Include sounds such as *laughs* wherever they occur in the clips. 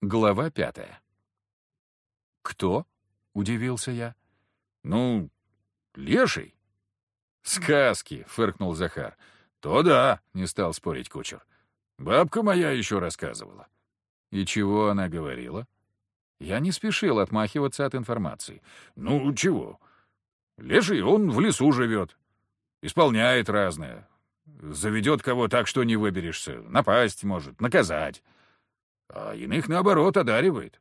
Глава пятая. «Кто?» — удивился я. «Ну, леший». «Сказки», — фыркнул Захар. «То да», — не стал спорить кучер. «Бабка моя еще рассказывала». «И чего она говорила?» Я не спешил отмахиваться от информации. «Ну, чего? Леший, он в лесу живет. Исполняет разное. Заведет кого так, что не выберешься. Напасть может, наказать. А иных, наоборот, одаривает.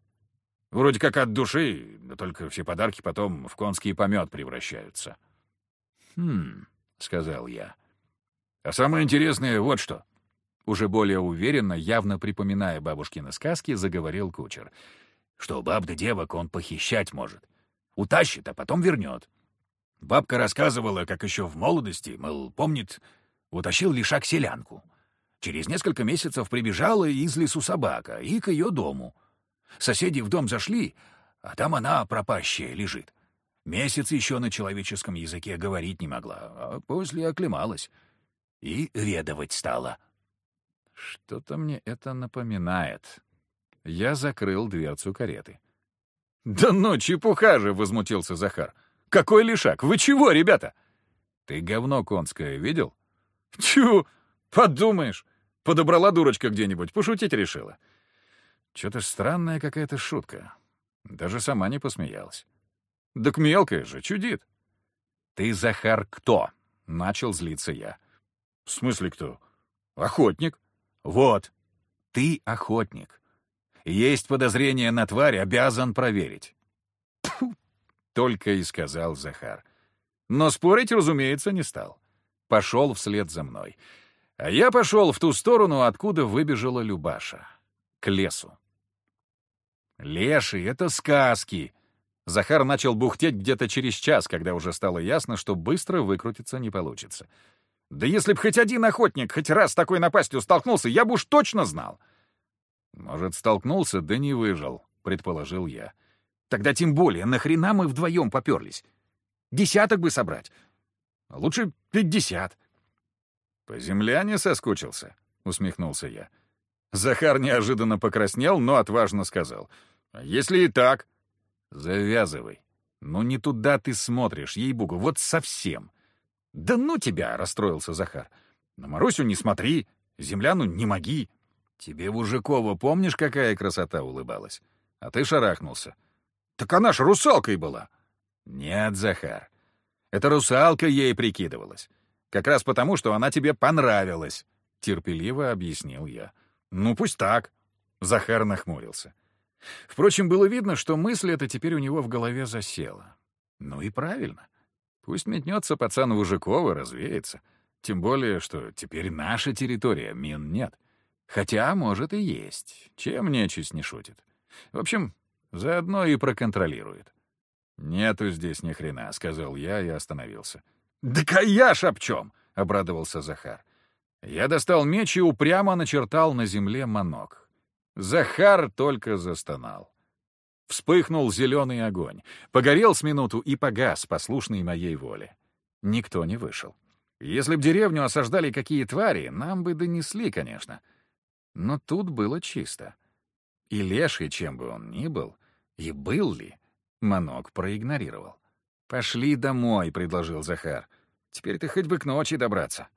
Вроде как от души, да только все подарки потом в конский помет превращаются. «Хм», — сказал я. А самое интересное вот что. Уже более уверенно, явно припоминая бабушкины сказки, заговорил кучер. Что баб да девок он похищать может. Утащит, а потом вернет. Бабка рассказывала, как еще в молодости, мол, помнит, утащил лишак селянку. Через несколько месяцев прибежала из лесу собака и к ее дому. Соседи в дом зашли, а там она пропащая лежит. Месяц еще на человеческом языке говорить не могла, а после оклемалась. И ведовать стала. Что-то мне это напоминает. Я закрыл дверцу кареты. «Да ну, чепуха же!» — возмутился Захар. «Какой лишак? Вы чего, ребята?» «Ты говно конское видел?» «Тю! Подумаешь! Подобрала дурочка где-нибудь, пошутить решила. Что-то странная какая-то шутка. Даже сама не посмеялась. Так мелкая же, чудит. «Ты, Захар, кто?» — начал злиться я. «В смысле кто? Охотник?» «Вот, ты охотник. Есть подозрение на тварь, обязан проверить». Тьфу, только и сказал Захар. Но спорить, разумеется, не стал. Пошел вслед за мной. А я пошел в ту сторону, откуда выбежала Любаша. К лесу. Леший — это сказки. Захар начал бухтеть где-то через час, когда уже стало ясно, что быстро выкрутиться не получится. Да если б хоть один охотник хоть раз с такой напастью столкнулся, я бы уж точно знал. Может, столкнулся, да не выжил, предположил я. Тогда тем более, нахрена мы вдвоем поперлись? Десяток бы собрать. Лучше пятьдесят. «По земляне соскучился?» — усмехнулся я. Захар неожиданно покраснел, но отважно сказал. «А если и так?» «Завязывай. Ну не туда ты смотришь, ей-богу, вот совсем». «Да ну тебя!» — расстроился Захар. «На Марусю не смотри, земляну не моги. Тебе Вужикова помнишь, какая красота улыбалась? А ты шарахнулся. Так она ж русалкой была!» «Нет, Захар, это русалка ей прикидывалась. Как раз потому, что она тебе понравилась», — терпеливо объяснил я. «Ну, пусть так», — Захар нахмурился. Впрочем, было видно, что мысль эта теперь у него в голове засела. Ну и правильно. Пусть метнется пацан Вужикова, развеется. Тем более, что теперь наша территория, мин нет. Хотя, может, и есть. Чем нечисть не шутит. В общем, заодно и проконтролирует. «Нету здесь ни хрена», — сказал я и остановился. «Да каяш об чем!» — обрадовался Захар. Я достал меч и упрямо начертал на земле манок. Захар только застонал. Вспыхнул зеленый огонь, погорел с минуту и погас, послушный моей воле. Никто не вышел. Если б деревню осаждали какие твари, нам бы донесли, конечно. Но тут было чисто. И леший, чем бы он ни был, и был ли, манок проигнорировал. «Пошли домой», — предложил Захар. «Теперь ты хоть бы к ночи добраться».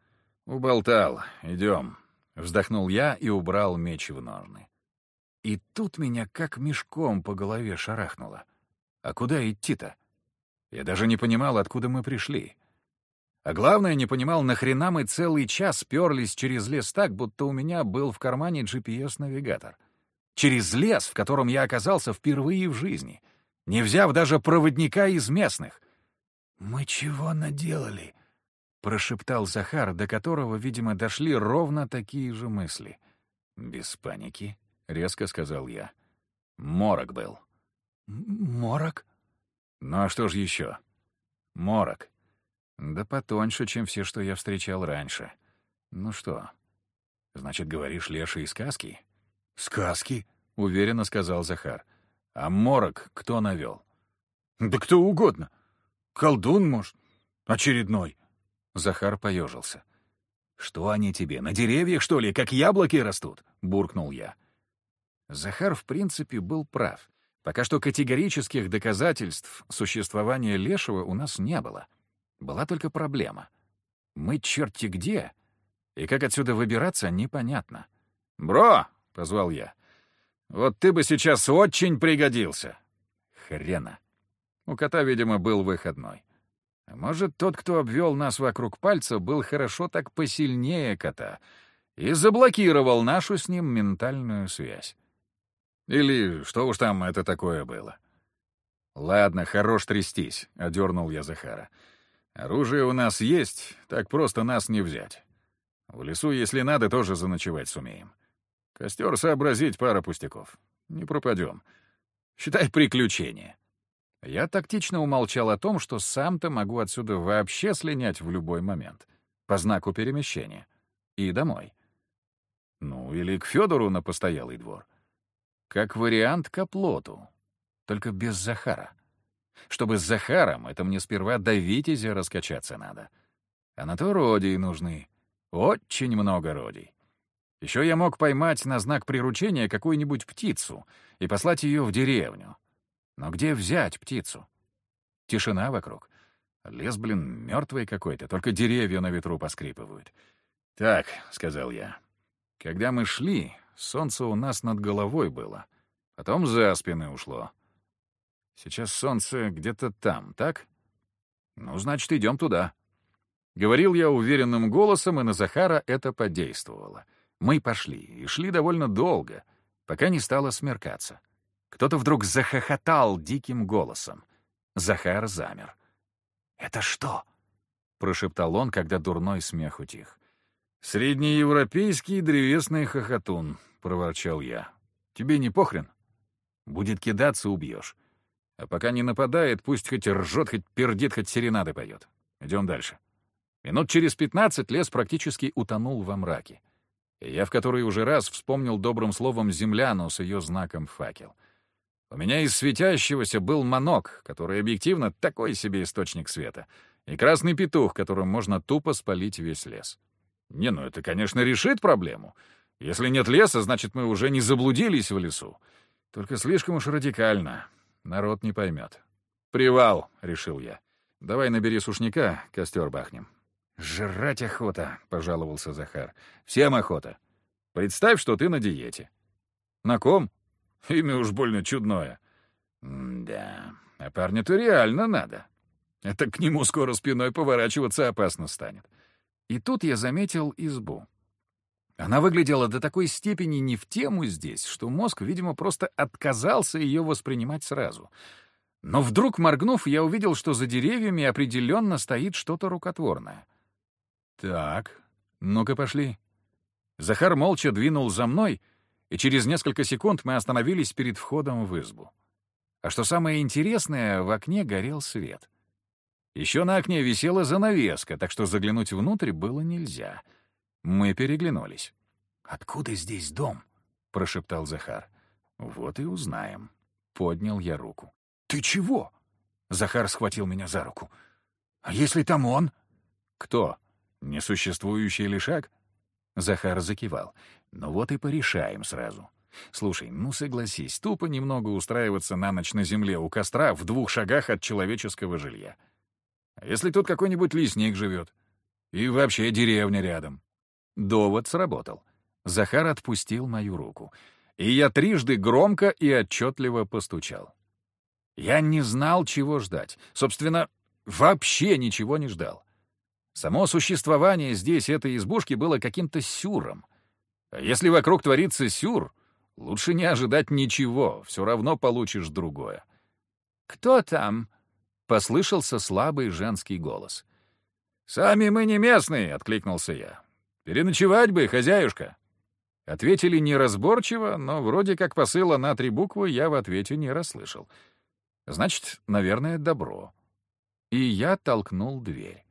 «Уболтал. Идем». Вздохнул я и убрал меч в ножны. И тут меня как мешком по голове шарахнуло. А куда идти-то? Я даже не понимал, откуда мы пришли. А главное, не понимал, нахрена мы целый час перлись через лес так, будто у меня был в кармане GPS-навигатор. Через лес, в котором я оказался впервые в жизни — не взяв даже проводника из местных. «Мы чего наделали?» — прошептал Захар, до которого, видимо, дошли ровно такие же мысли. «Без паники», — резко сказал я. «Морок был». «Морок?» «Ну а что ж еще?» «Морок. Да потоньше, чем все, что я встречал раньше. Ну что, значит, говоришь лешие сказки?» «Сказки?» — уверенно сказал Захар. А морок кто навел? Да кто угодно. Колдун, может, очередной. Захар поежился. «Что они тебе, на деревьях, что ли, как яблоки растут?» — буркнул я. Захар, в принципе, был прав. Пока что категорических доказательств существования Лешего у нас не было. Была только проблема. Мы черти где, и как отсюда выбираться, непонятно. «Бро!» — позвал я. «Вот ты бы сейчас очень пригодился!» Хрена. У кота, видимо, был выходной. А может, тот, кто обвел нас вокруг пальца, был хорошо так посильнее кота и заблокировал нашу с ним ментальную связь. Или что уж там это такое было. «Ладно, хорош трястись», — одернул я Захара. «Оружие у нас есть, так просто нас не взять. В лесу, если надо, тоже заночевать сумеем. Костер сообразить пара пустяков. Не пропадем. Считай приключение». Я тактично умолчал о том, что сам-то могу отсюда вообще слинять в любой момент. По знаку перемещения. И домой. Ну, или к Федору на постоялый двор. Как вариант к оплоту, только без Захара. Чтобы с Захаром, это мне сперва до Витязя раскачаться надо. А на то родий нужны. Очень много родий. Еще я мог поймать на знак приручения какую-нибудь птицу и послать ее в деревню. Но где взять птицу? Тишина вокруг. Лес, блин, мертвый какой-то, только деревья на ветру поскрипывают. «Так», — сказал я, — «когда мы шли, Солнце у нас над головой было, потом за спины ушло. Сейчас солнце где-то там, так? Ну, значит, идем туда. Говорил я уверенным голосом, и на Захара это подействовало. Мы пошли, и шли довольно долго, пока не стало смеркаться. Кто-то вдруг захохотал диким голосом. Захар замер. «Это что?» — прошептал он, когда дурной смех утих. «Среднеевропейский древесный хохотун», — проворчал я. «Тебе не похрен? Будет кидаться — убьешь. А пока не нападает, пусть хоть ржет, хоть пердит, хоть серенады поет. Идем дальше». Минут через пятнадцать лес практически утонул во мраке. Я в который уже раз вспомнил добрым словом земляну с ее знаком факел. У меня из светящегося был манок, который объективно такой себе источник света, и красный петух, которым можно тупо спалить весь лес. Не, ну это, конечно, решит проблему — если нет леса, значит, мы уже не заблудились в лесу. Только слишком уж радикально. Народ не поймет. «Привал», — решил я. «Давай набери сушняка, костер бахнем». «Жрать охота», — пожаловался Захар. «Всем охота. Представь, что ты на диете». «На ком?» «Имя уж больно чудное». «Да, а парня-то реально надо. Это к нему скоро спиной поворачиваться опасно станет». И тут я заметил избу. Она выглядела до такой степени не в тему здесь, что мозг, видимо, просто отказался ее воспринимать сразу. Но вдруг, моргнув, я увидел, что за деревьями определенно стоит что-то рукотворное. «Так, ну-ка пошли». Захар молча двинул за мной, и через несколько секунд мы остановились перед входом в избу. А что самое интересное, в окне горел свет. Еще на окне висела занавеска, так что заглянуть внутрь было нельзя — мы переглянулись. «Откуда здесь дом?» — прошептал Захар. «Вот и узнаем». Поднял я руку. «Ты чего?» Захар схватил меня за руку. «А если там он?» «Кто? Несуществующий лишак?» Захар закивал. «Ну вот и порешаем сразу. Слушай, ну согласись, тупо немного устраиваться на ночь на земле у костра в двух шагах от человеческого жилья. А если тут какой-нибудь лесник живет? И вообще деревня рядом?» Довод сработал. Захар отпустил мою руку, и я трижды громко и отчетливо постучал. Я не знал, чего ждать. Собственно, вообще ничего не ждал. Само существование здесь этой избушки было каким-то сюром. А если вокруг творится сюр, лучше не ожидать ничего, все равно получишь другое. «Кто там?» — послышался слабый женский голос. «Сами мы не местные», — откликнулся я. «Переночевать бы, хозяюшка!» Ответили неразборчиво, но вроде как посыла на три буквы я в ответе не расслышал. Значит, наверное, добро. И я толкнул дверь.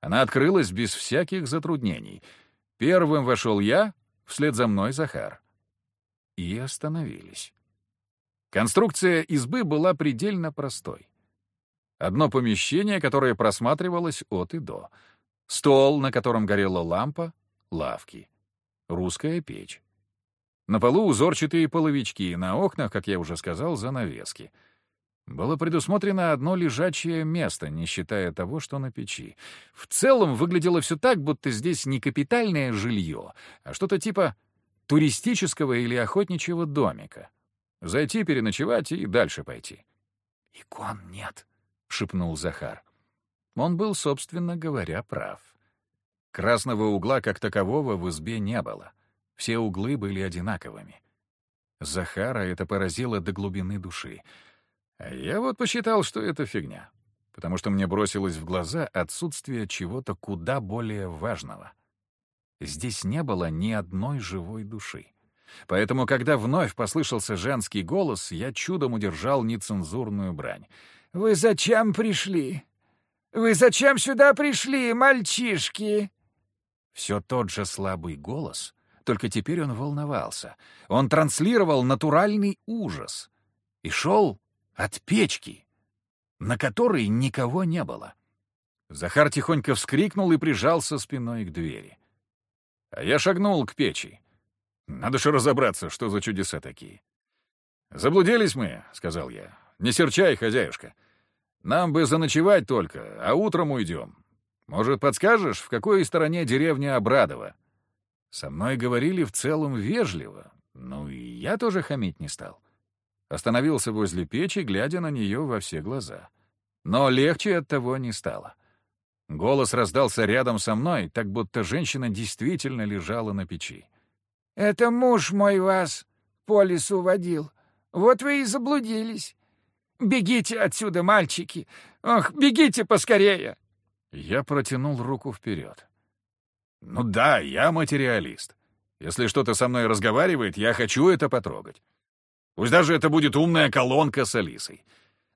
Она открылась без всяких затруднений. Первым вошел я, вслед за мной Захар. И остановились. Конструкция избы была предельно простой. Одно помещение, которое просматривалось от и до. Стол, на котором горела лампа, лавки. Русская печь. На полу узорчатые половички, на окнах, как я уже сказал, занавески. Было предусмотрено одно лежачее место, не считая того, что на печи. В целом выглядело все так, будто здесь не капитальное жилье, а что-то типа туристического или охотничьего домика. Зайти, переночевать и дальше пойти. «Икон нет», — шепнул Захар. Он был, собственно говоря, прав. Красного угла как такового в избе не было. Все углы были одинаковыми. Захара это поразило до глубины души. Я вот посчитал, что это фигня, потому что мне бросилось в глаза отсутствие чего-то куда более важного. Здесь не было ни одной живой души. Поэтому, когда вновь послышался женский голос, я чудом удержал нецензурную брань. «Вы зачем пришли? Вы зачем сюда пришли, мальчишки?» Все тот же слабый голос, только теперь он волновался. Он транслировал натуральный ужас. И шел от печки, на которой никого не было. Захар тихонько вскрикнул и прижался спиной к двери. А я шагнул к печи. Надо же разобраться, что за чудеса такие. «Заблудились мы», — сказал я. «Не серчай, хозяюшка. Нам бы заночевать только, а утром уйдем. Может, подскажешь, в какой стороне деревня Обрадова?» Со мной говорили в целом вежливо, ну и я тоже хамить не стал. Остановился возле печи, глядя на нее во все глаза. Но легче от того не стало. Голос раздался рядом со мной, так будто женщина действительно лежала на печи. «Это муж мой вас по лесу водил. Вот вы и заблудились. Бегите отсюда, мальчики! Ох, бегите поскорее!» Я протянул руку вперед. «Ну да, я материалист. Если что-то со мной разговаривает, я хочу это потрогать. Пусть даже это будет умная колонка с Алисой.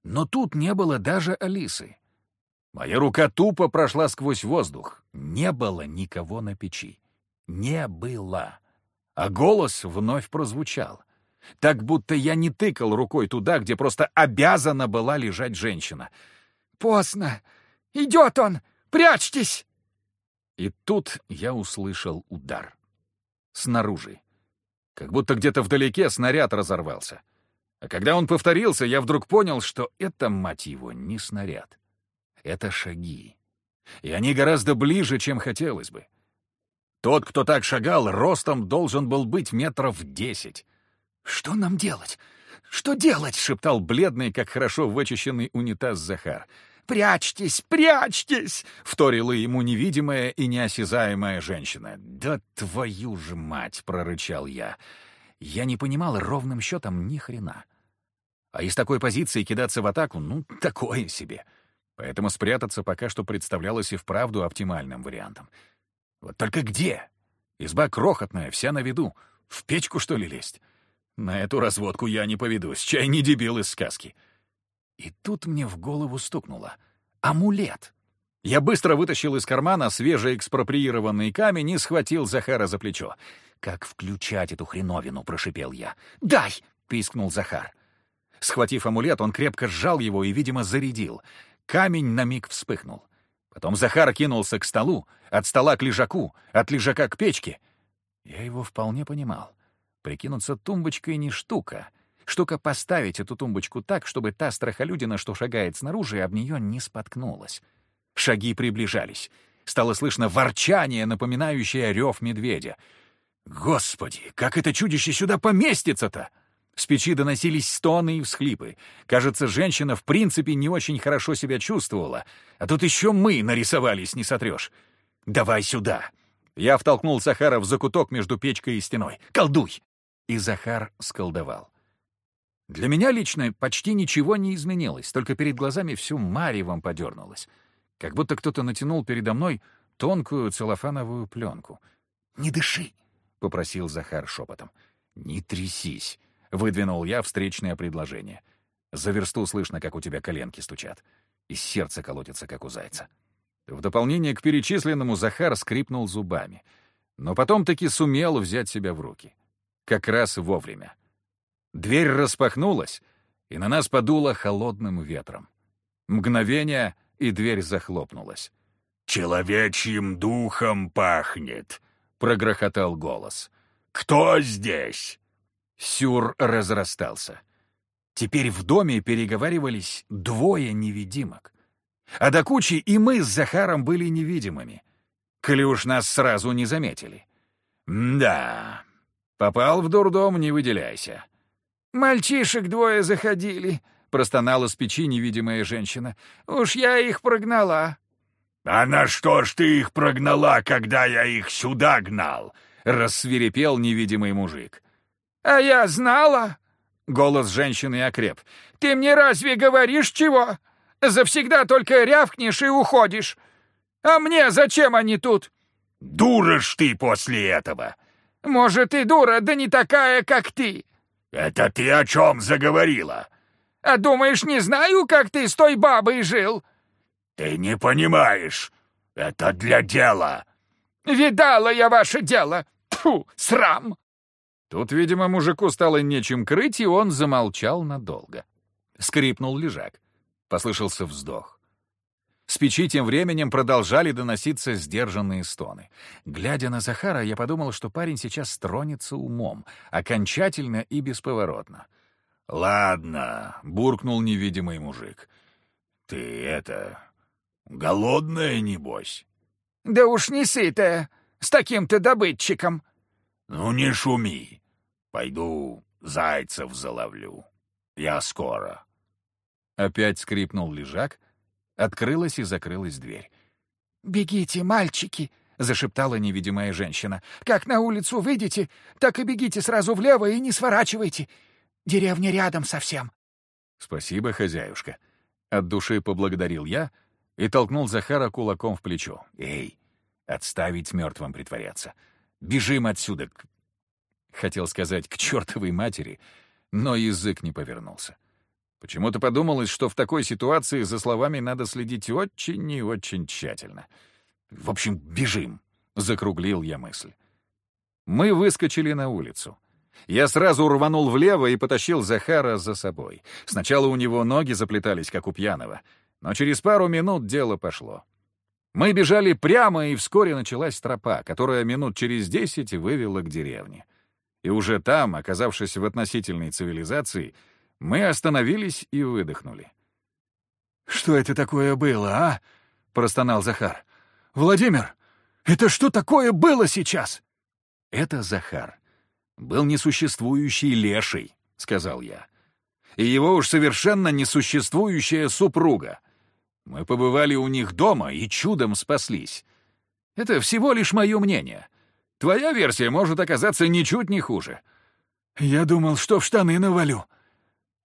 Но тут не было даже Алисы. Моя рука тупо прошла сквозь воздух. Не было никого на печи. Не было. А голос вновь прозвучал. Так будто я не тыкал рукой туда, где просто обязана была лежать женщина. «Поздно! Идет он! Прячьтесь!» И тут я услышал удар. Снаружи. Как будто где-то вдалеке снаряд разорвался. А когда он повторился, я вдруг понял, что это, мать его, не снаряд. Это шаги. И они гораздо ближе, чем хотелось бы. Тот, кто так шагал, ростом должен был быть метров десять. «Что нам делать? Что делать?» — шептал бледный, как хорошо вычищенный унитаз Захар. «Прячьтесь, прячьтесь!» — вторила ему невидимая и неосязаемая женщина. «Да твою же мать!» — прорычал я. Я не понимал ровным счетом ни хрена. А из такой позиции кидаться в атаку, ну, такое себе. Поэтому спрятаться пока что представлялось и вправду оптимальным вариантом. Вот только где? Изба крохотная, вся на виду. В печку, что ли, лезть? На эту разводку я не поведусь, чай не дебил из сказки. И тут мне в голову стукнуло. Амулет! Я быстро вытащил из кармана свежий экспроприированный камень и схватил Захара за плечо. «Как включать эту хреновину?» — прошипел я. «Дай!» — пискнул Захар. Схватив амулет, он крепко сжал его и, видимо, зарядил. Камень на миг вспыхнул. Потом Захар кинулся к столу, от стола к лежаку, от лежака к печке. Я его вполне понимал. Прикинуться тумбочкой не штука. Штука поставить эту тумбочку так, чтобы та страхолюдина, что шагает снаружи, об нее не споткнулась. Шаги приближались. Стало слышно ворчание, напоминающее рев медведя. «Господи, как это чудище сюда поместится-то!» С печи доносились стоны и всхлипы. Кажется, женщина в принципе не очень хорошо себя чувствовала. А тут еще мы нарисовались, не сотрешь. «Давай сюда!» Я втолкнул Захара в закуток между печкой и стеной. «Колдуй!» И Захар сколдовал. Для меня лично почти ничего не изменилось, только перед глазами всю маревом подернулось. Как будто кто-то натянул передо мной тонкую целлофановую пленку. «Не дыши!» — попросил Захар шепотом. «Не трясись!» Выдвинул я встречное предложение. За версту слышно, как у тебя коленки стучат. И сердце колотится, как у зайца. В дополнение к перечисленному Захар скрипнул зубами. Но потом таки сумел взять себя в руки. Как раз вовремя. Дверь распахнулась, и на нас подуло холодным ветром. Мгновение, и дверь захлопнулась. «Человечьим духом пахнет», — прогрохотал голос. «Кто здесь?» Сюр разрастался. Теперь в доме переговаривались двое невидимок. А до кучи и мы с Захаром были невидимыми. Коли уж нас сразу не заметили. Да, попал в дурдом, не выделяйся. «Мальчишек двое заходили», — простонала с печи невидимая женщина. «Уж я их прогнала». «А на что ж ты их прогнала, когда я их сюда гнал?» — рассверепел невидимый мужик. «А я знала!» — голос женщины окреп. «Ты мне разве говоришь чего? Завсегда только рявкнешь и уходишь. А мне зачем они тут?» «Дура ж ты после этого!» «Может, и дура, да не такая, как ты!» «Это ты о чем заговорила?» «А думаешь, не знаю, как ты с той бабой жил?» «Ты не понимаешь. Это для дела». «Видала я ваше дело. Тьфу, срам!» Тут, видимо, мужику стало нечем крыть, и он замолчал надолго. Скрипнул лежак. Послышался вздох. С печи тем временем продолжали доноситься сдержанные стоны. Глядя на Захара, я подумал, что парень сейчас стронется умом, окончательно и бесповоротно. «Ладно», — буркнул невидимый мужик. «Ты это... голодная, небось?» «Да уж не сытая, с таким-то добытчиком». «Ну не шуми. Пойду зайцев заловлю. Я скоро». Опять скрипнул лежак, открылась и закрылась дверь. «Бегите, мальчики!» — зашептала невидимая женщина. «Как на улицу выйдете, так и бегите сразу влево и не сворачивайте. Деревня рядом совсем». «Спасибо, хозяюшка». От души поблагодарил я и толкнул Захара кулаком в плечо. «Эй, отставить мертвым притворяться. Бежим отсюда!» Хотел сказать «к чертовой матери», но язык не повернулся. Почему-то подумалось, что в такой ситуации за словами надо следить очень и очень тщательно. В общем, бежим, — закруглил я мысль. Мы выскочили на улицу. Я сразу рванул влево и потащил Захара за собой. Сначала у него ноги заплетались, как у пьяного, но через пару минут дело пошло. Мы бежали прямо, и вскоре началась тропа, которая минут через десять вывела к деревне. И уже там, оказавшись в относительной цивилизации, мы остановились и выдохнули. «Что это такое было, а?» — простонал Захар. «Владимир, это что такое было сейчас?» «Это Захар. Был несуществующий леший», — сказал я. «И его уж совершенно несуществующая супруга. Мы побывали у них дома и чудом спаслись. Это всего лишь мое мнение. Твоя версия может оказаться ничуть не хуже». «Я думал, что в штаны навалю»,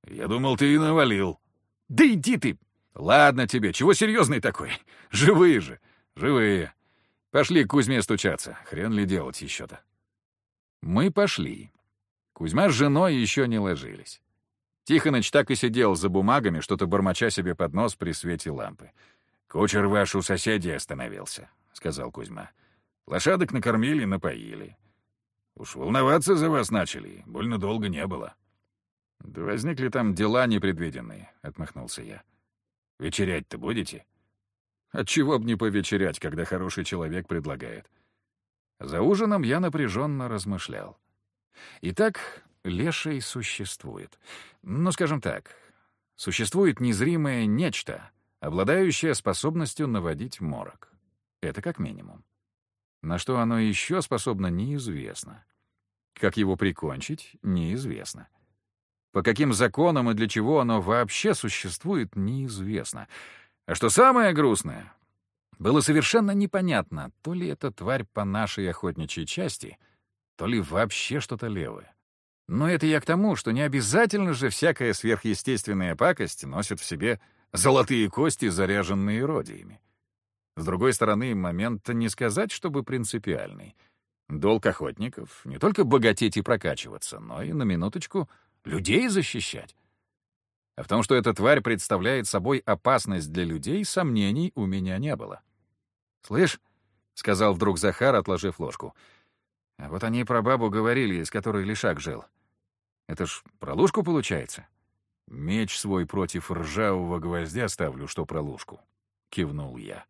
«Я думал, ты и навалил». «Да иди ты!» «Ладно тебе, чего серьезный такой? *laughs* Живые же, живые. Пошли к Кузьме стучаться, хрен ли делать еще-то». Мы пошли. Кузьма с женой еще не ложились. Тихоныч так и сидел за бумагами, что-то бормоча себе под нос при свете лампы. «Кучер ваш у соседей остановился», — сказал Кузьма. «Лошадок накормили, напоили. Уж волноваться за вас начали, больно долго не было». «Да возникли там дела непредвиденные», — отмахнулся я. «Вечерять-то будете?» «Отчего б не повечерять, когда хороший человек предлагает?» За ужином я напряженно размышлял. Итак, леший существует. Ну, скажем так, существует незримое нечто, обладающее способностью наводить морок. Это как минимум. На что оно еще способно, неизвестно. Как его прикончить, неизвестно. По каким законам и для чего оно вообще существует, неизвестно. А что самое грустное, было совершенно непонятно, то ли эта тварь по нашей охотничьей части, то ли вообще что-то левое. Но это я к тому, что не обязательно же всякая сверхъестественная пакость носит в себе золотые кости, заряженные родиями. С другой стороны, момент не сказать, чтобы принципиальный. Долг охотников — не только богатеть и прокачиваться, но и, на минуточку, людей защищать. А в том, что эта тварь представляет собой опасность для людей, сомнений у меня не было. «Слышь», — сказал вдруг Захар, отложив ложку, — «а вот они про бабу говорили, с которой Лишак жил. Это ж про лужку получается?» «Меч свой против ржавого гвоздя ставлю, что про лужку», — кивнул я.